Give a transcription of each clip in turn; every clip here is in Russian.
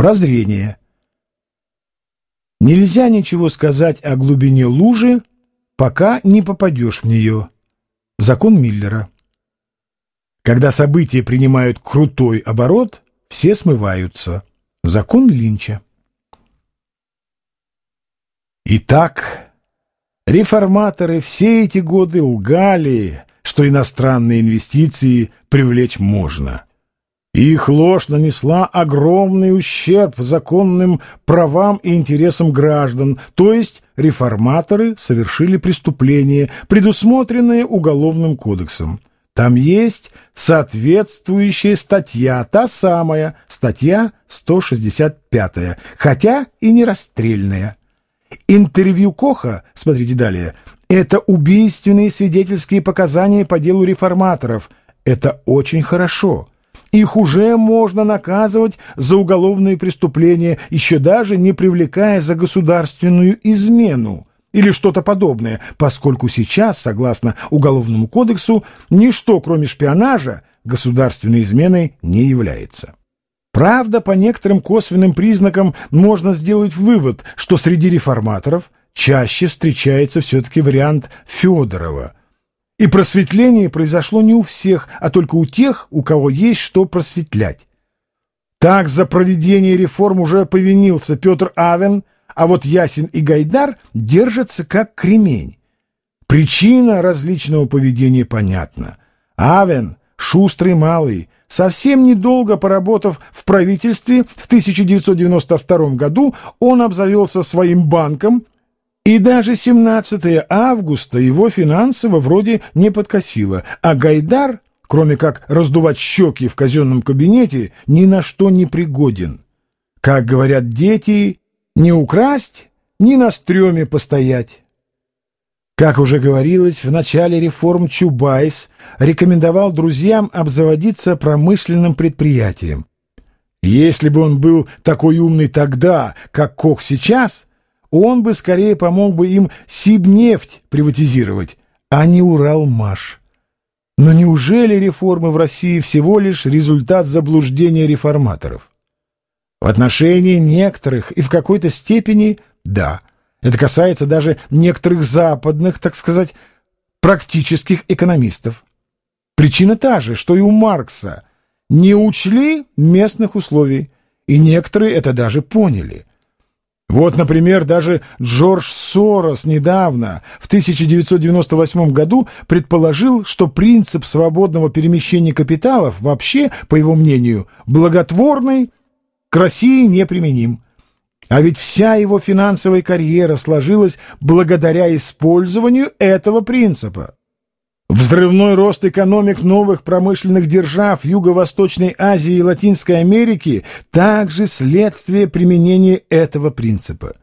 Прозрение. Нельзя ничего сказать о глубине лужи, пока не попадешь в нее. Закон Миллера. Когда события принимают крутой оборот, все смываются. Закон Линча. Итак, реформаторы все эти годы лгали, что иностранные инвестиции привлечь можно. Их ложь нанесла огромный ущерб законным правам и интересам граждан, то есть реформаторы совершили преступление, предусмотренное Уголовным кодексом. Там есть соответствующая статья, та самая, статья 165, хотя и не расстрельная. Интервью Коха, смотрите далее, это убийственные свидетельские показания по делу реформаторов. Это очень хорошо. Их уже можно наказывать за уголовные преступления, еще даже не привлекая за государственную измену или что-то подобное, поскольку сейчас, согласно Уголовному кодексу, ничто, кроме шпионажа, государственной изменой не является. Правда, по некоторым косвенным признакам можно сделать вывод, что среди реформаторов чаще встречается все-таки вариант Федорова – и просветление произошло не у всех, а только у тех, у кого есть что просветлять. Так за проведение реформ уже повинился Петр Авен, а вот Ясин и Гайдар держатся как кремень. Причина различного поведения понятна. Авен — шустрый малый, совсем недолго поработав в правительстве, в 1992 году он обзавелся своим банком — и даже 17 августа его финансово вроде не подкосило, а Гайдар, кроме как раздувать щеки в казенном кабинете, ни на что не пригоден. Как говорят дети, не украсть, ни на стреме постоять. Как уже говорилось, в начале реформ Чубайс рекомендовал друзьям обзаводиться промышленным предприятием. Если бы он был такой умный тогда, как Кох сейчас – он бы скорее помог бы им Сибнефть приватизировать, а не Уралмаш. Но неужели реформы в России всего лишь результат заблуждения реформаторов? В отношении некоторых и в какой-то степени – да. Это касается даже некоторых западных, так сказать, практических экономистов. Причина та же, что и у Маркса. Не учли местных условий, и некоторые это даже поняли – вот, например, даже Джордж Сорос недавно, в 1998 году, предположил, что принцип свободного перемещения капиталов вообще, по его мнению, благотворный, к России неприменим. А ведь вся его финансовая карьера сложилась благодаря использованию этого принципа. Взрывной рост экономик новых промышленных держав Юго-Восточной Азии и Латинской Америки также следствие применения этого принципа.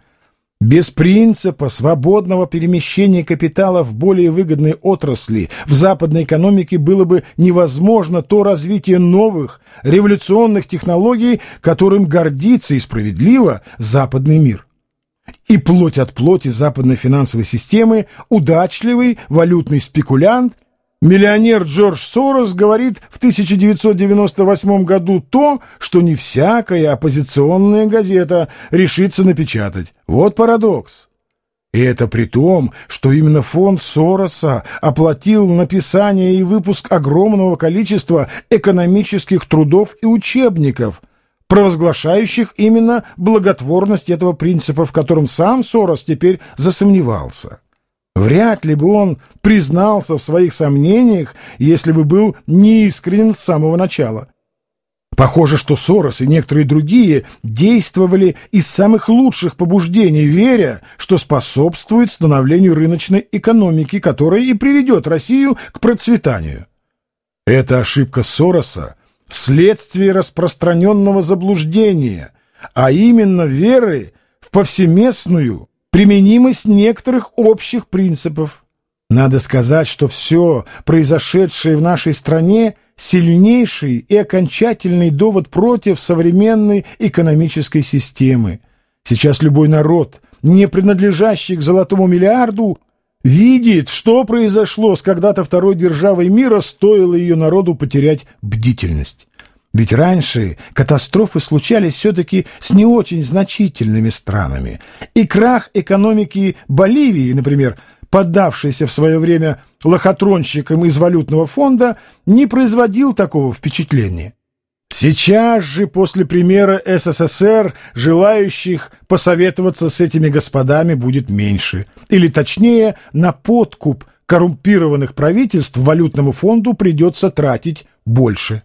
Без принципа свободного перемещения капитала в более выгодные отрасли в западной экономике было бы невозможно то развитие новых революционных технологий, которым гордится и справедливо западный мир. И плоть от плоти западной финансовой системы, удачливый валютный спекулянт, миллионер Джордж Сорос говорит в 1998 году то, что не всякая оппозиционная газета решится напечатать. Вот парадокс. И это при том, что именно фонд Сороса оплатил написание и выпуск огромного количества экономических трудов и учебников – провозглашающих именно благотворность этого принципа, в котором сам Сорос теперь засомневался. Вряд ли бы он признался в своих сомнениях, если бы был неискренен с самого начала. Похоже, что Сорос и некоторые другие действовали из самых лучших побуждений, веря, что способствует становлению рыночной экономики, которая и приведет Россию к процветанию. Эта ошибка Сороса следствие распространенного заблуждения, а именно веры в повсеместную применимость некоторых общих принципов. Надо сказать, что все произошедшее в нашей стране сильнейший и окончательный довод против современной экономической системы. Сейчас любой народ, не принадлежащий к золотому миллиарду, видит, что произошло с когда-то второй державой мира, стоило ее народу потерять бдительность. Ведь раньше катастрофы случались все-таки с не очень значительными странами. И крах экономики Боливии, например, поддавшийся в свое время лохотронщикам из валютного фонда, не производил такого впечатления. Сейчас же, после примера СССР, желающих посоветоваться с этими господами будет меньше. Или, точнее, на подкуп коррумпированных правительств валютному фонду придется тратить больше.